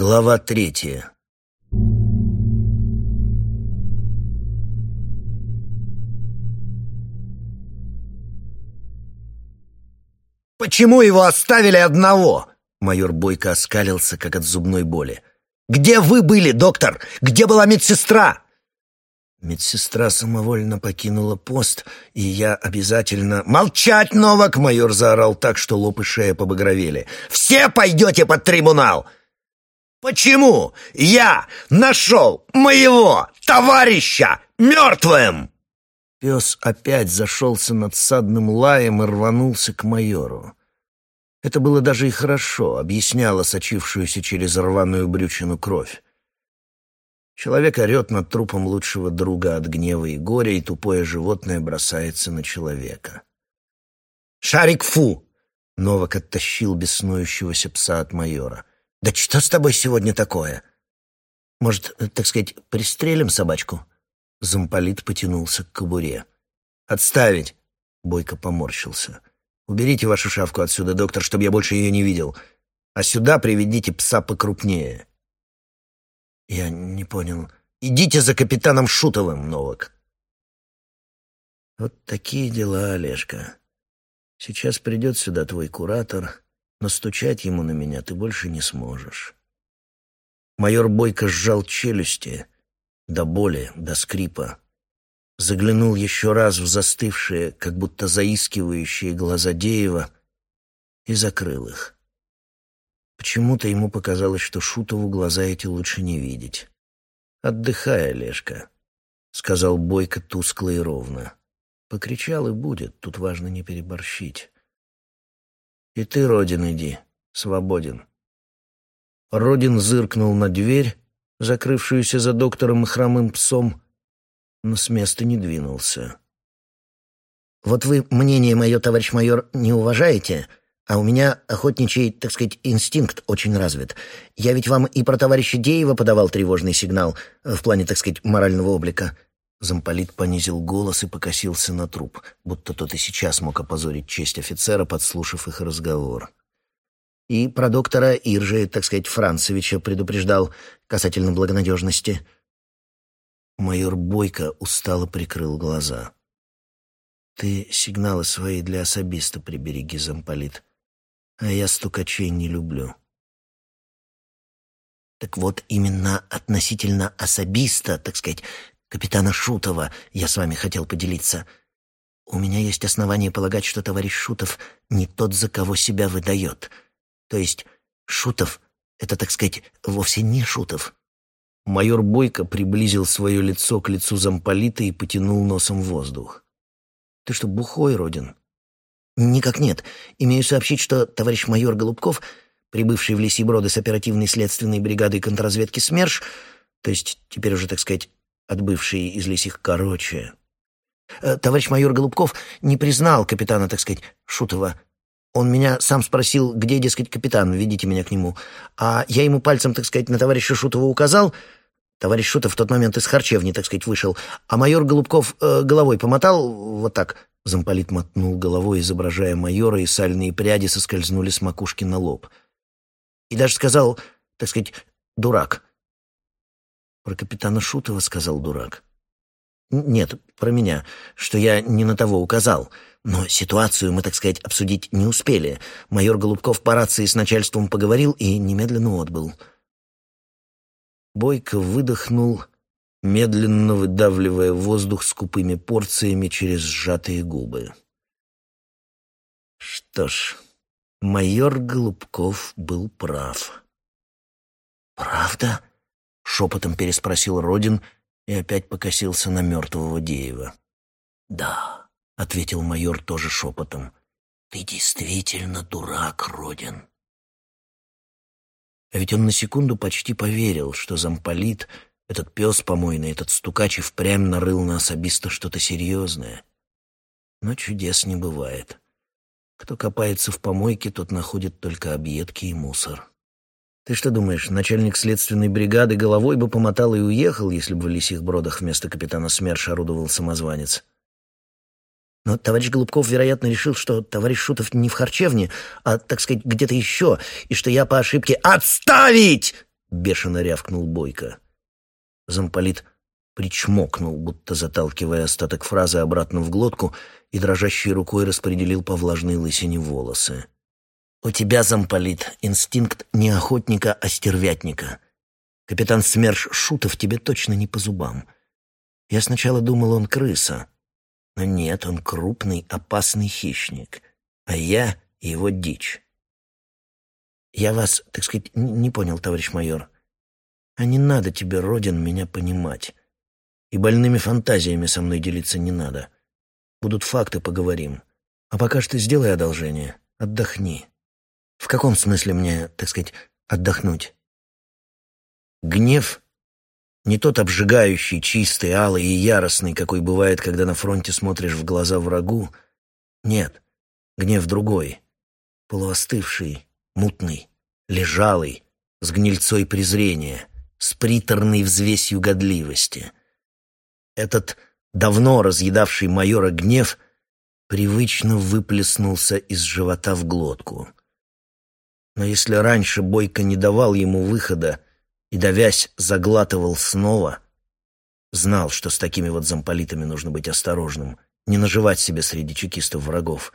Глава третья. «Почему его оставили одного?» Майор Бойко оскалился, как от зубной боли. «Где вы были, доктор? Где была медсестра?» Медсестра самовольно покинула пост, и я обязательно... «Молчать, Новак!» — майор заорал так, что лоб и шея побагровели. «Все пойдете под трибунал!» «Почему я нашел моего товарища мертвым?» Пес опять зашелся над садным лаем и рванулся к майору. Это было даже и хорошо, объясняло сочившуюся через рваную брючину кровь. Человек орет над трупом лучшего друга от гнева и горя, и тупое животное бросается на человека. «Шарик, фу!» — Новак оттащил беснующегося пса от майора. «Да что с тобой сегодня такое?» «Может, так сказать, пристрелим собачку?» Замполит потянулся к кобуре. «Отставить!» — Бойко поморщился. «Уберите вашу шавку отсюда, доктор, чтобы я больше ее не видел. А сюда приведите пса покрупнее». «Я не понял. Идите за капитаном Шутовым, Новак». «Вот такие дела, Олежка. Сейчас придет сюда твой куратор, но стучать ему на меня ты больше не сможешь». Майор Бойко сжал челюсти до боли, до скрипа. Заглянул еще раз в застывшие, как будто заискивающие глаза Деева и закрыл их. Почему-то ему показалось, что Шутову глаза эти лучше не видеть. «Отдыхай, Олежка», — сказал Бойко тускло и ровно. Покричал и будет, тут важно не переборщить. «И ты, Родин, иди, свободен». Родин зыркнул на дверь, закрывшуюся за доктором и хромым псом, но с места не двинулся. «Вот вы мнение мое, товарищ майор, не уважаете?» А у меня охотничий, так сказать, инстинкт очень развит. Я ведь вам и про товарища Деева подавал тревожный сигнал в плане, так сказать, морального облика». Замполит понизил голос и покосился на труп, будто тот и сейчас мог опозорить честь офицера, подслушав их разговор. И про доктора Иржи, так сказать, Францевича предупреждал касательно благонадежности. Майор Бойко устало прикрыл глаза. «Ты сигналы свои для особиста прибереги, замполит а я стукачей не люблю. Так вот, именно относительно особиста, так сказать, капитана Шутова, я с вами хотел поделиться. У меня есть основания полагать, что товарищ Шутов не тот, за кого себя выдает. То есть Шутов — это, так сказать, вовсе не Шутов. Майор Бойко приблизил свое лицо к лицу замполита и потянул носом воздух. «Ты что, бухой, Родин?» «Никак нет. Имею сообщить, что товарищ майор Голубков, прибывший в Лисиброды с оперативной следственной бригадой контрразведки СМЕРШ, то есть теперь уже, так сказать, отбывший из Лисих короче, э, товарищ майор Голубков не признал капитана, так сказать, Шутова. Он меня сам спросил, где, дескать, капитан, ведите меня к нему. А я ему пальцем, так сказать, на товарища Шутова указал. Товарищ Шутов в тот момент из харчевни, так сказать, вышел. А майор Голубков э, головой помотал вот так, Замполит мотнул головой, изображая майора, и сальные пряди соскользнули с макушки на лоб. И даже сказал, так сказать, «дурак». Про капитана Шутова сказал «дурак». Нет, про меня, что я не на того указал. Но ситуацию мы, так сказать, обсудить не успели. Майор Голубков по рации с начальством поговорил и немедленно отбыл. Бойко выдохнул медленно выдавливая воздух скупыми порциями через сжатые губы. Что ж, майор Голубков был прав. «Правда?» — шепотом переспросил Родин и опять покосился на мертвого Деева. «Да», — ответил майор тоже шепотом. «Ты действительно дурак, Родин». А ведь он на секунду почти поверил, что замполит — этот пес помойный, этот стукач и впрямь нарыл на особисто что-то серьезное. Но чудес не бывает. Кто копается в помойке, тот находит только объедки и мусор. Ты что думаешь, начальник следственной бригады головой бы помотал и уехал, если бы в лисих бродах вместо капитана СМЕРШ орудовал самозванец? Но товарищ Голубков, вероятно, решил, что товарищ Шутов не в харчевне, а, так сказать, где-то еще, и что я по ошибке «Отставить!» — бешено рявкнул Бойко. Замполит причмокнул, будто заталкивая остаток фразы обратно в глотку, и дрожащей рукой распределил по влажной лысине волосы. «У тебя, замполит, инстинкт не охотника, а стервятника. Капитан СМЕРШ Шутов тебе точно не по зубам. Я сначала думал, он крыса, но нет, он крупный, опасный хищник, а я — его дичь. Я вас, так сказать, не понял, товарищ майор. А не надо тебе, Родин, меня понимать. И больными фантазиями со мной делиться не надо. Будут факты, поговорим. А пока что сделай одолжение. Отдохни. В каком смысле мне, так сказать, отдохнуть? Гнев не тот обжигающий, чистый, алый и яростный, какой бывает, когда на фронте смотришь в глаза врагу. Нет, гнев другой, полуостывший, мутный, лежалый, с гнильцой презрения, с приторной взвесью годливости. Этот давно разъедавший майора гнев привычно выплеснулся из живота в глотку. Но если раньше Бойко не давал ему выхода и, давясь, заглатывал снова, знал, что с такими вот замполитами нужно быть осторожным, не наживать себе среди чекистов врагов.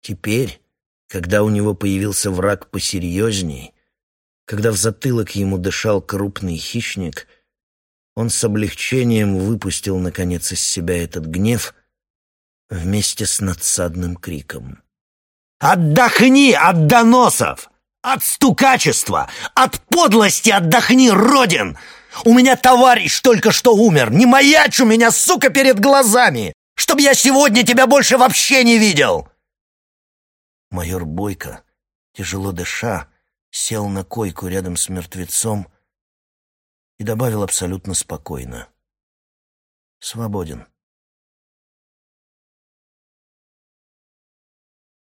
Теперь, когда у него появился враг посерьезней, когда в затылок ему дышал крупный хищник — он с облегчением выпустил, наконец, из себя этот гнев вместе с надсадным криком. «Отдохни от доносов! От стукачества! От подлости отдохни, Родин! У меня товарищ только что умер! Не маячь у меня, сука, перед глазами! Чтоб я сегодня тебя больше вообще не видел!» Майор Бойко, тяжело дыша, сел на койку рядом с мертвецом, и добавил абсолютно спокойно. «Свободен».